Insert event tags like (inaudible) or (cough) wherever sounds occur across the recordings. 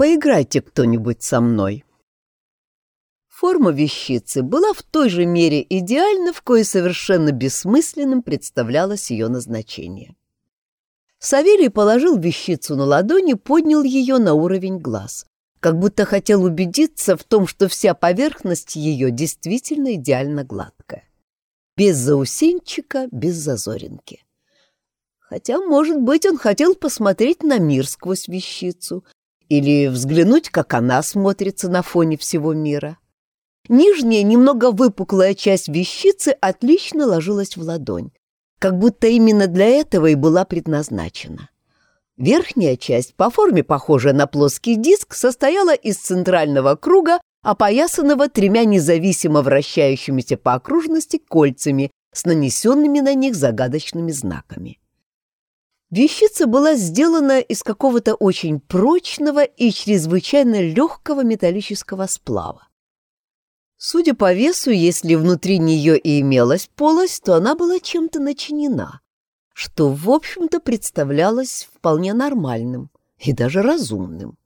Поиграйте кто-нибудь со мной. Форма вещицы была в той же мере идеальна, в кое совершенно бессмысленным представлялось ее назначение. Савелий положил вещицу на ладони, поднял ее на уровень глаз, как будто хотел убедиться в том, что вся поверхность ее действительно идеально гладкая. Без заусенчика, без зазоринки. Хотя, может быть, он хотел посмотреть на мир сквозь вещицу или взглянуть, как она смотрится на фоне всего мира. Нижняя, немного выпуклая часть вещицы отлично ложилась в ладонь, как будто именно для этого и была предназначена. Верхняя часть, по форме похожая на плоский диск, состояла из центрального круга, опоясанного тремя независимо вращающимися по окружности кольцами с нанесенными на них загадочными знаками. Вещица была сделана из какого-то очень прочного и чрезвычайно легкого металлического сплава. Судя по весу, если внутри нее и имелась полость, то она была чем-то начинена, что, в общем-то, представлялось вполне нормальным и даже разумным.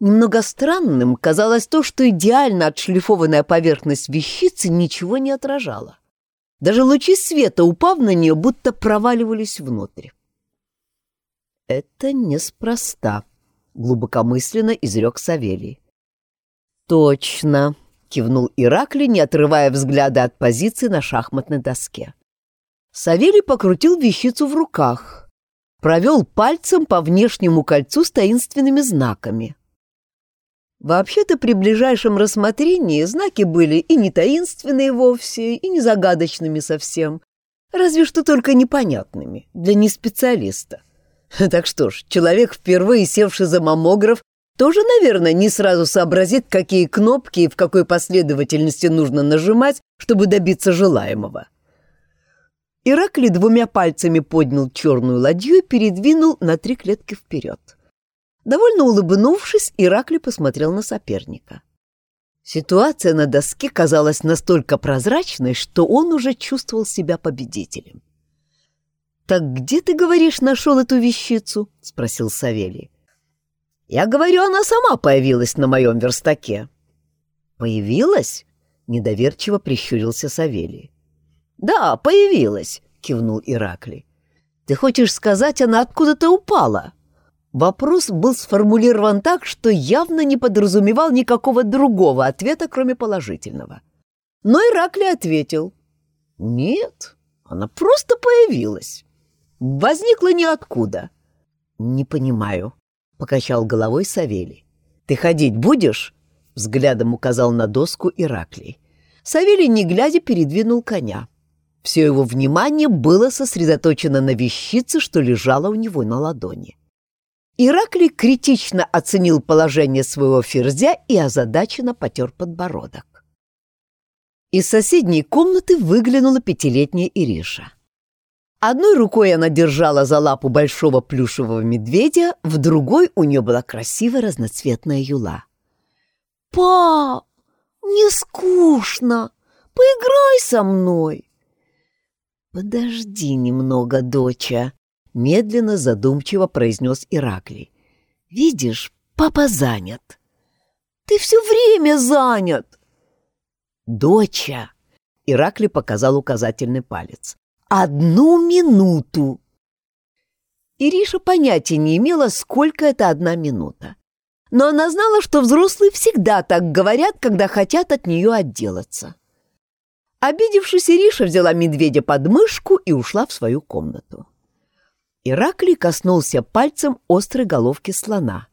Немного странным казалось то, что идеально отшлифованная поверхность вещицы ничего не отражала. Даже лучи света, упав на нее, будто проваливались внутрь. «Это неспроста», — глубокомысленно изрек Савелий. «Точно», — кивнул Иракли, не отрывая взгляда от позиции на шахматной доске. Савелий покрутил вещицу в руках, провел пальцем по внешнему кольцу с таинственными знаками. Вообще-то при ближайшем рассмотрении знаки были и не таинственные вовсе, и не загадочными совсем, разве что только непонятными для неспециалиста. (laughs) Так что ж, человек, впервые севший за маммограф, тоже, наверное, не сразу сообразит, какие кнопки и в какой последовательности нужно нажимать, чтобы добиться желаемого. Иракли двумя пальцами поднял черную ладью и передвинул на три клетки вперед. Довольно улыбнувшись, Иракли посмотрел на соперника. Ситуация на доске казалась настолько прозрачной, что он уже чувствовал себя победителем. «Так где, ты говоришь, нашел эту вещицу?» — спросил Савелий. Я говорю, она сама появилась на моем верстаке. Появилась? Недоверчиво прищурился Савелий. Да, появилась, кивнул Ираклий. Ты хочешь сказать, она откуда-то упала? Вопрос был сформулирован так, что явно не подразумевал никакого другого ответа, кроме положительного. Но Ираклий ответил. Нет, она просто появилась. Возникла ниоткуда. Не понимаю, — покачал головой Савелий. «Ты ходить будешь?» — взглядом указал на доску Ираклий. Савелий, не глядя, передвинул коня. Все его внимание было сосредоточено на вещице, что лежала у него на ладони. Ираклий критично оценил положение своего ферзя и озадаченно потер подбородок. Из соседней комнаты выглянула пятилетняя Ириша. Одной рукой она держала за лапу большого плюшевого медведя, в другой у нее была красивая разноцветная юла. «Пап, мне скучно! Поиграй со мной!» «Подожди немного, доча!» — медленно, задумчиво произнес Ираклий. «Видишь, папа занят». «Ты все время занят!» «Доча!» — Ираклий показал указательный палец. Одну минуту. Ириша понятия не имела, сколько это одна минута. Но она знала, что взрослые всегда так говорят, когда хотят от нее отделаться. Обидевшись, Ириша взяла медведя под мышку и ушла в свою комнату. Ираклий коснулся пальцем острой головки слона.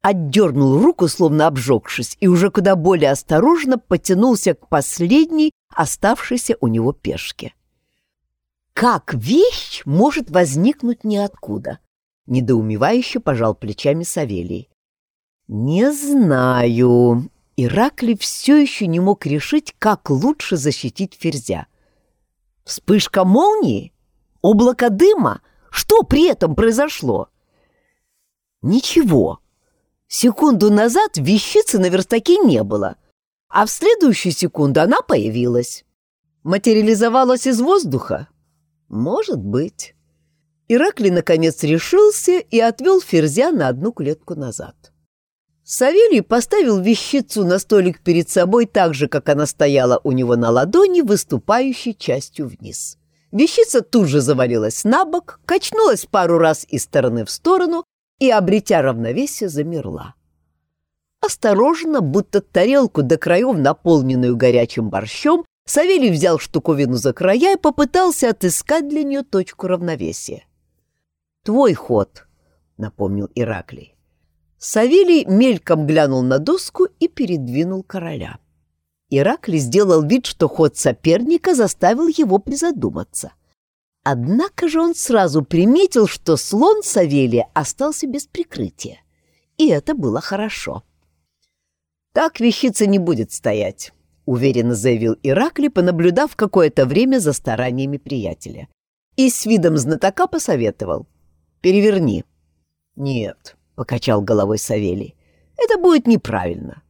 Отдернул руку, словно обжегшись, и уже куда более осторожно потянулся к последней, оставшейся у него пешке. Как вещь может возникнуть ниоткуда? Недоумевающе пожал плечами Савелий. Не знаю. Ираклий все еще не мог решить, как лучше защитить ферзя. Вспышка молнии? Облако дыма? Что при этом произошло? Ничего. Секунду назад вещицы на верстаке не было, а в следующую секунду она появилась. Материализовалась из воздуха? Может быть. Иракли наконец решился и отвел ферзя на одну клетку назад. Савелий поставил вещицу на столик перед собой так же, как она стояла у него на ладони, выступающей частью вниз. Вещица тут же завалилась на бок, качнулась пару раз из стороны в сторону и, обретя равновесие, замерла. Осторожно, будто тарелку до краев, наполненную горячим борщом, Савелий взял штуковину за края и попытался отыскать для нее точку равновесия. «Твой ход», — напомнил Ираклий. Савелий мельком глянул на доску и передвинул короля. Ираклий сделал вид, что ход соперника заставил его призадуматься. Однако же он сразу приметил, что слон Савелия остался без прикрытия. И это было хорошо. «Так вещица не будет стоять», — уверенно заявил Ираклий, понаблюдав какое-то время за стараниями приятеля. И с видом знатока посоветовал. «Переверни». «Нет», — покачал головой Савелий, — «это будет неправильно».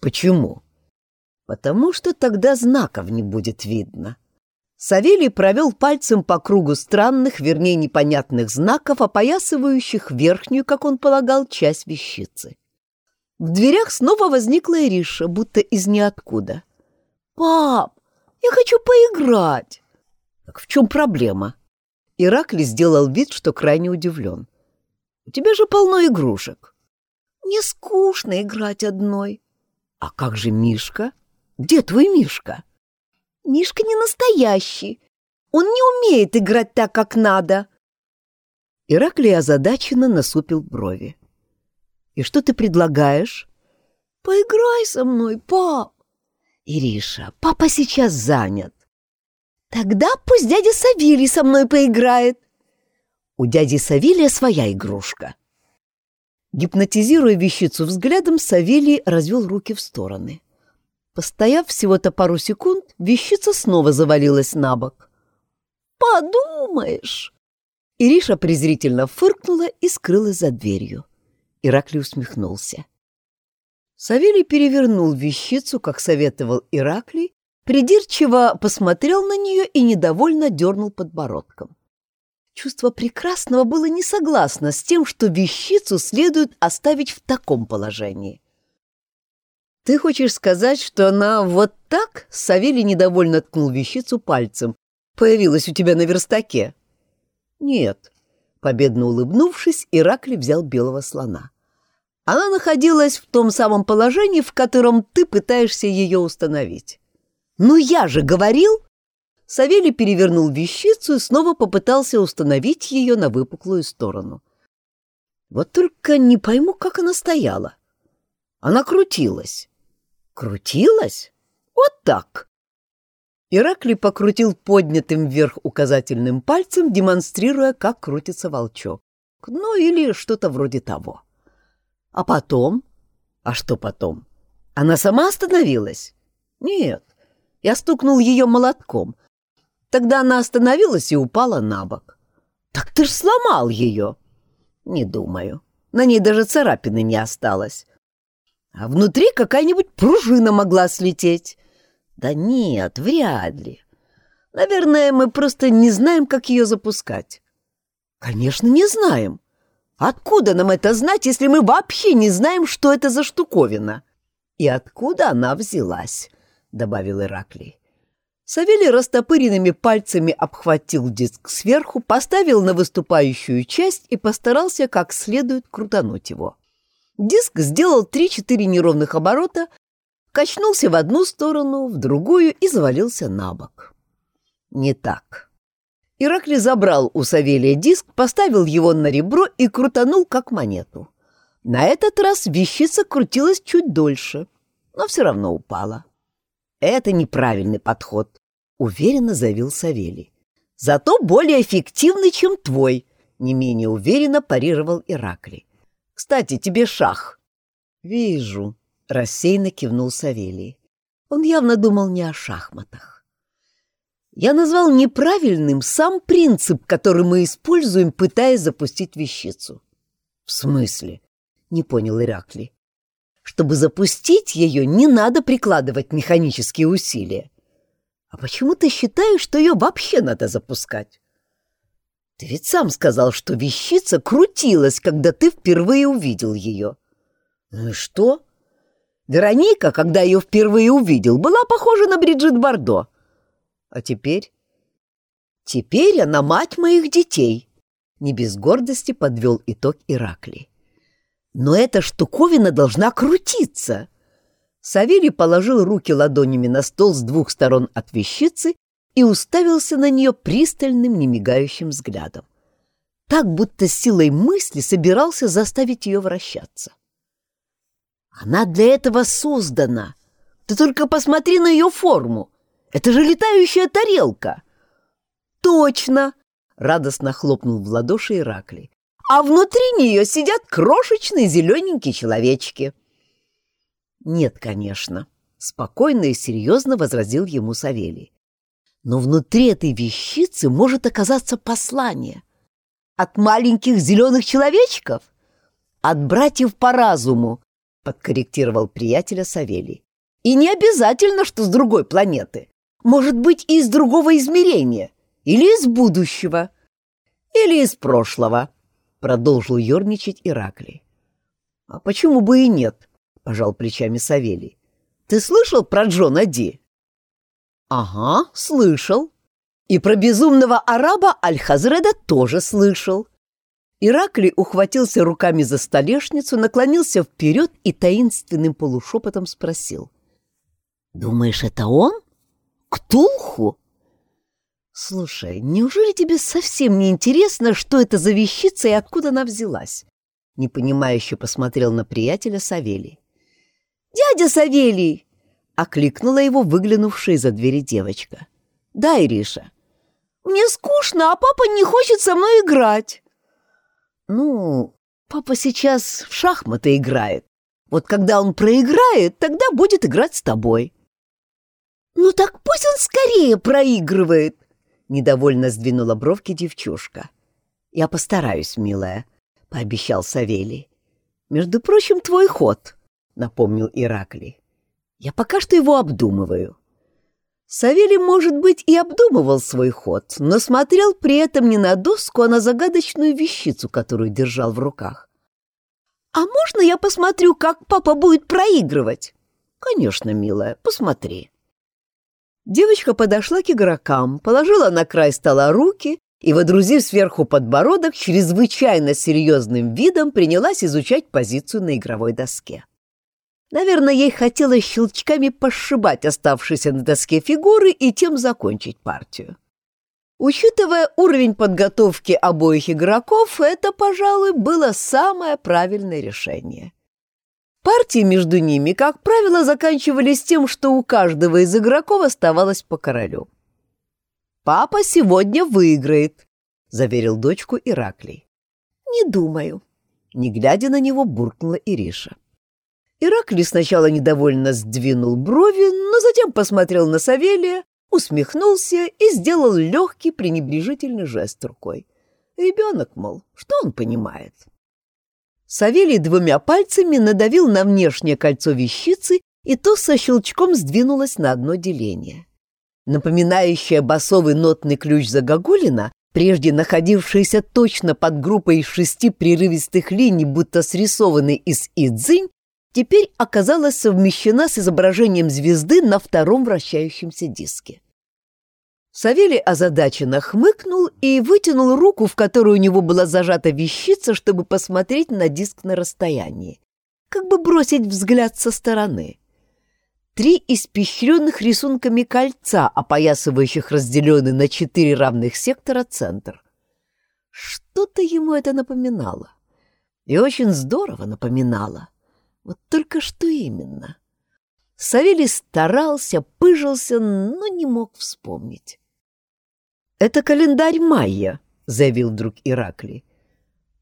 «Почему?» «Потому что тогда знаков не будет видно». Савелий провел пальцем по кругу странных, вернее, непонятных знаков, опоясывающих верхнюю, как он полагал, часть вещицы. В дверях снова возникла Ириша, будто из ниоткуда. «Пап, я хочу поиграть!» «Так в чем проблема?» Иракли сделал вид, что крайне удивлен. У тебя же полно игрушек. Мне скучно играть одной. А как же Мишка? Где твой Мишка? Мишка не настоящий. Он не умеет играть так, как надо. Ираклий озадаченно насупил брови. И что ты предлагаешь? Поиграй со мной, пап. Ириша, папа сейчас занят. Тогда пусть дядя Савелий со мной поиграет. У дяди Савелия своя игрушка. Гипнотизируя вещицу взглядом, Савелий развел руки в стороны. Постояв всего-то пару секунд, вещица снова завалилась на бок. «Подумаешь!» Ириша презрительно фыркнула и скрылась за дверью. Ираклий усмехнулся. Савелий перевернул вещицу, как советовал Ираклий, придирчиво посмотрел на нее и недовольно дернул подбородком. Чувство прекрасного было не согласно с тем, что вещицу следует оставить в таком положении. «Ты хочешь сказать, что она вот так?» — Савелий недовольно ткнул вещицу пальцем. «Появилась у тебя на верстаке?» «Нет», — победно улыбнувшись, Ираклий взял белого слона. «Она находилась в том самом положении, в котором ты пытаешься ее установить». «Ну я же говорил!» Савелий перевернул вещицу и снова попытался установить ее на выпуклую сторону. Вот только не пойму, как она стояла. Она крутилась. Крутилась? Вот так. Ираклий покрутил поднятым вверх указательным пальцем, демонстрируя, как крутится волчок. Ну, или что-то вроде того. А потом? А что потом? Она сама остановилась? Нет. Я стукнул ее молотком. Тогда она остановилась и упала на бок. «Так ты ж сломал ее!» «Не думаю. На ней даже царапины не осталось. А внутри какая-нибудь пружина могла слететь». «Да нет, вряд ли. Наверное, мы просто не знаем, как ее запускать». «Конечно, не знаем. Откуда нам это знать, если мы вообще не знаем, что это за штуковина?» «И откуда она взялась?» — добавил Ираклий. Савелий растопыренными пальцами обхватил диск сверху, поставил на выступающую часть и постарался как следует крутануть его. Диск сделал три-четыре неровных оборота, качнулся в одну сторону, в другую и завалился на бок. Не так. Иракли забрал у Савелия диск, поставил его на ребро и крутанул, как монету. На этот раз вещица крутилась чуть дольше, но все равно упала. Это неправильный подход уверенно заявил Савелий. Зато более эффективный, чем твой, не менее уверенно парировал Ираклий. Кстати, тебе шах. Вижу, рассеянно кивнул Савелий. Он явно думал не о шахматах. Я назвал неправильным сам принцип, который мы используем, пытаясь запустить вещицу. В смысле? Не понял Ираклий. Чтобы запустить ее, не надо прикладывать механические усилия. А почему ты считаешь, что ее вообще надо запускать? Ты ведь сам сказал, что вещица крутилась, когда ты впервые увидел ее. Ну и что? Вероника, когда ее впервые увидел, была похожа на Бриджит Бардо. А теперь? Теперь она мать моих детей. Не без гордости подвел итог Ираклий. Но эта штуковина должна крутиться. Савелий положил руки ладонями на стол с двух сторон от вещицы и уставился на нее пристальным, немигающим взглядом. Так, будто силой мысли собирался заставить ее вращаться. Она для этого создана. Ты только посмотри на ее форму. Это же летающая тарелка. Точно, радостно хлопнул в ладоши Ираклий. А внутри нее сидят крошечные зелененькие человечки. Нет, конечно, спокойно и серьезно возразил ему Савелий. Но внутри этой вещицы может оказаться послание. От маленьких зеленых человечков? От братьев по разуму, — подкорректировал приятеля Савелий. «И не обязательно, что с другой планеты. Может быть, и из другого измерения. Или из будущего. Или из прошлого», — продолжил ерничать Ираклий. «А почему бы и нет?» — пожал плечами Савелий. «Ты слышал про Джона Ди?» «Ага, слышал. И про безумного араба Аль-Хазреда тоже слышал. Ираклий ухватился руками за столешницу, наклонился вперед и таинственным полушепотом спросил. «Думаешь, это он? Ктулху?» «Слушай, неужели тебе совсем не интересно, что это за вещица и откуда она взялась?» Непонимающе посмотрел на приятеля Савелий. «Дядя Савелий!» — окликнула его выглянувшая из-за двери девочка. «Да, Ириша. Мне скучно, а папа не хочет со мной играть». «Ну, папа сейчас в шахматы играет. Вот когда он проиграет, тогда будет играть с тобой». «Ну так пусть он скорее проигрывает!» Недовольно сдвинула бровки девчушка. «Я постараюсь, милая», — пообещал Савелий. «Между прочим, твой ход», — напомнил Ираклий. «Я пока что его обдумываю». Савелий, может быть, и обдумывал свой ход, но смотрел при этом не на доску, а на загадочную вещицу, которую держал в руках. «А можно я посмотрю, как папа будет проигрывать?» «Конечно, милая, посмотри». Девочка подошла к игрокам, положила на край стола руки и, водрузив сверху подбородок, чрезвычайно серьезным видом принялась изучать позицию на игровой доске. Наверное, ей хотелось щелчками пошибать оставшиеся на доске фигуры и тем закончить партию. Учитывая уровень подготовки обоих игроков, это, пожалуй, было самое правильное решение. Партии между ними, как правило, заканчивались тем, что у каждого из игроков оставалось по королю. «Папа сегодня выиграет», — заверил дочку Ираклий. «Не думаю», — не глядя на него, буркнула Ириша. Ираклий сначала недовольно сдвинул брови, но затем посмотрел на Савелия, усмехнулся и сделал легкий пренебрежительный жест рукой. Ребенок, мол, что он понимает? Савелий двумя пальцами надавил на внешнее кольцо вещицы, и то со щелчком сдвинулось на одно деление. Напоминающее басовый нотный ключ Загогулина, прежде находившийся точно под группой из шести прерывистых линий, будто срисованный из идзинь, теперь оказалась совмещена с изображением звезды на втором вращающемся диске. Савелий озадаченно хмыкнул и вытянул руку, в которую у него была зажата вещица, чтобы посмотреть на диск на расстоянии, как бы бросить взгляд со стороны. Три испещренных рисунками кольца, опоясывающих разделенный на четыре равных сектора центр. Что-то ему это напоминало. И очень здорово напоминало. Вот только что именно? Савелий старался, пыжился, но не мог вспомнить. «Это календарь майя», — заявил друг Ираклий.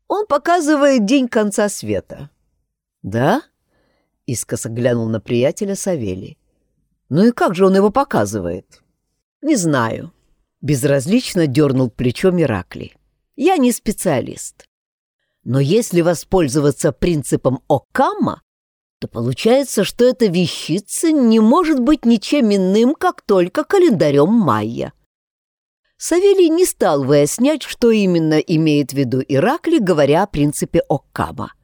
«Он показывает день конца света». «Да?» — искоса глянул на приятеля Савелий. «Ну и как же он его показывает?» «Не знаю», — безразлично дернул плечом Ираклий. «Я не специалист. Но если воспользоваться принципом Окамма, то получается, что эта вещица не может быть ничем иным, как только календарем майя. Савелий не стал выяснять, что именно имеет в виду Иракли, говоря о принципе Оккама.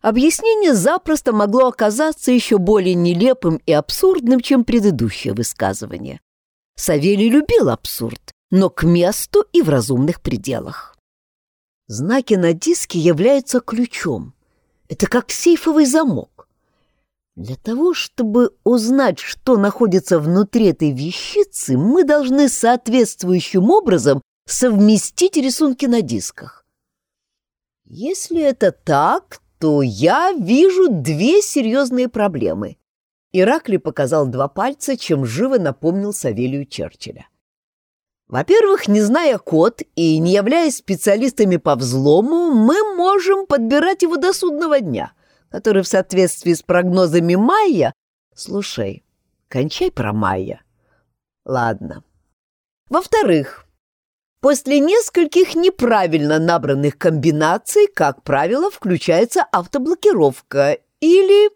объяснение запросто могло оказаться еще более нелепым и абсурдным, чем предыдущее высказывание. Савелий любил абсурд, но к месту и в разумных пределах. Знаки на диске являются ключом. Это как сейфовый замок. Для того, чтобы узнать, что находится внутри этой вещицы, мы должны соответствующим образом совместить рисунки на дисках. Если это так, то я вижу две серьезные проблемы. Иракли показал два пальца, чем живо напомнил Савелию Черчилля. Во-первых, не зная код и не являясь специалистами по взлому, мы можем подбирать его до судного дня, который в соответствии с прогнозами Майя... Слушай, кончай про Майя. Ладно. Во-вторых, после нескольких неправильно набранных комбинаций, как правило, включается автоблокировка или...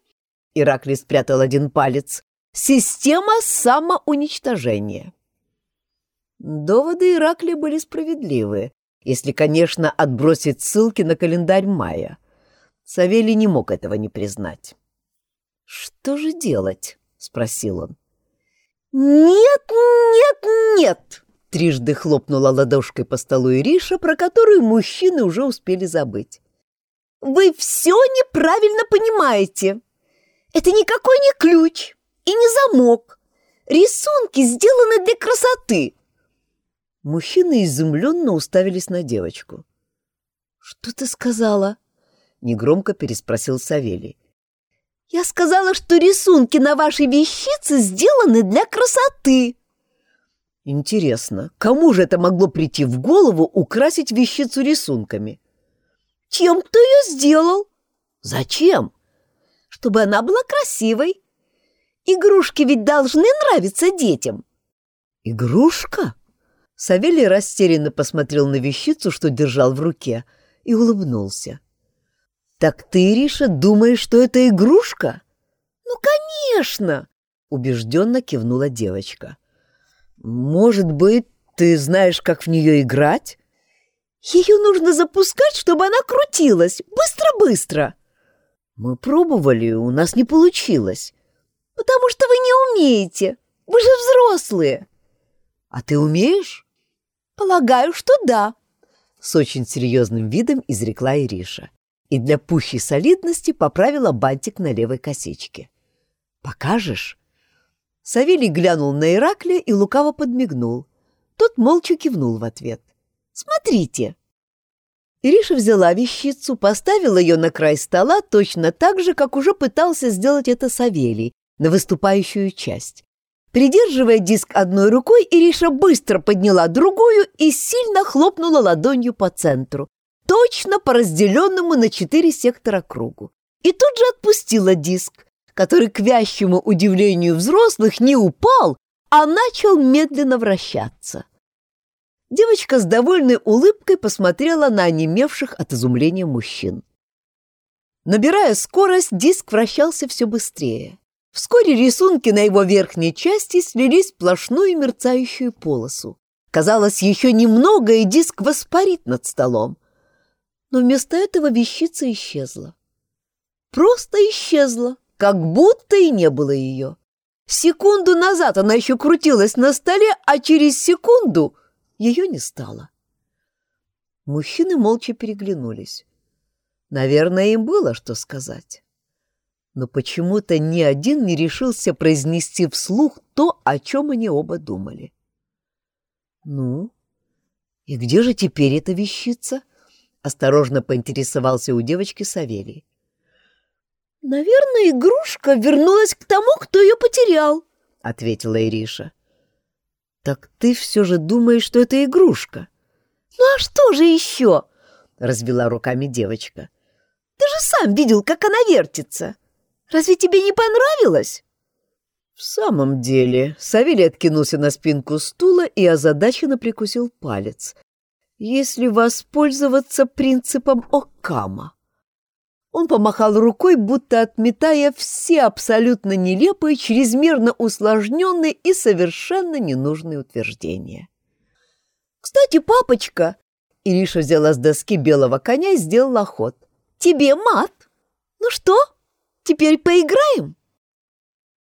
Ираклий спрятал один палец. Система самоуничтожения. Доводы Иракли были справедливы, если, конечно, отбросить ссылки на календарь мая. Савелий не мог этого не признать. «Что же делать?» — спросил он. «Нет, нет, нет!» — трижды хлопнула ладошкой по столу Ириша, про которую мужчины уже успели забыть. «Вы все неправильно понимаете. Это никакой не ключ и не замок. Рисунки сделаны для красоты. Мужчины изумленно уставились на девочку. «Что ты сказала?» — негромко переспросил Савелий. «Я сказала, что рисунки на вашей вещице сделаны для красоты!» «Интересно, кому же это могло прийти в голову украсить вещицу рисунками?» «Чем кто ее сделал?» «Зачем?» «Чтобы она была красивой. Игрушки ведь должны нравиться детям». «Игрушка?» Савелий растерянно посмотрел на вещицу, что держал в руке, и улыбнулся. «Так ты, Риша, думаешь, что это игрушка?» «Ну, конечно!» — убежденно кивнула девочка. «Может быть, ты знаешь, как в нее играть?» «Ее нужно запускать, чтобы она крутилась. Быстро-быстро!» «Мы пробовали, у нас не получилось». «Потому что вы не умеете. Вы же взрослые». «А ты умеешь?» «Полагаю, что да», — с очень серьезным видом изрекла Ириша и для пущей солидности поправила бантик на левой косичке. «Покажешь?» Савелий глянул на Ираклия и лукаво подмигнул. Тот молча кивнул в ответ. «Смотрите!» Ириша взяла вещицу, поставила ее на край стола точно так же, как уже пытался сделать это Савелий, на выступающую часть. Придерживая диск одной рукой, Ириша быстро подняла другую и сильно хлопнула ладонью по центру, точно по разделенному на четыре сектора кругу. И тут же отпустила диск, который, к вящему удивлению взрослых, не упал, а начал медленно вращаться. Девочка с довольной улыбкой посмотрела на онемевших от изумления мужчин. Набирая скорость, диск вращался все быстрее. Вскоре рисунки на его верхней части слились в сплошную мерцающую полосу. Казалось, еще немного, и диск воспарит над столом. Но вместо этого вещица исчезла. Просто исчезла, как будто и не было ее. Секунду назад она еще крутилась на столе, а через секунду ее не стало. Мужчины молча переглянулись. Наверное, им было что сказать но почему-то ни один не решился произнести вслух то, о чем они оба думали. «Ну, и где же теперь эта вещица?» — осторожно поинтересовался у девочки Савелий. «Наверное, игрушка вернулась к тому, кто ее потерял», — ответила Ириша. «Так ты все же думаешь, что это игрушка?» «Ну а что же еще?» — развела руками девочка. «Ты же сам видел, как она вертится!» Разве тебе не понравилось?» В самом деле, Савелий откинулся на спинку стула и озадаченно прикусил палец. Если воспользоваться принципом Оккама. Он помахал рукой, будто отметая все абсолютно нелепые, чрезмерно усложненные и совершенно ненужные утверждения. «Кстати, папочка!» Ириша взяла с доски белого коня и сделала ход. «Тебе мат!» «Ну что, теперь поиграем?»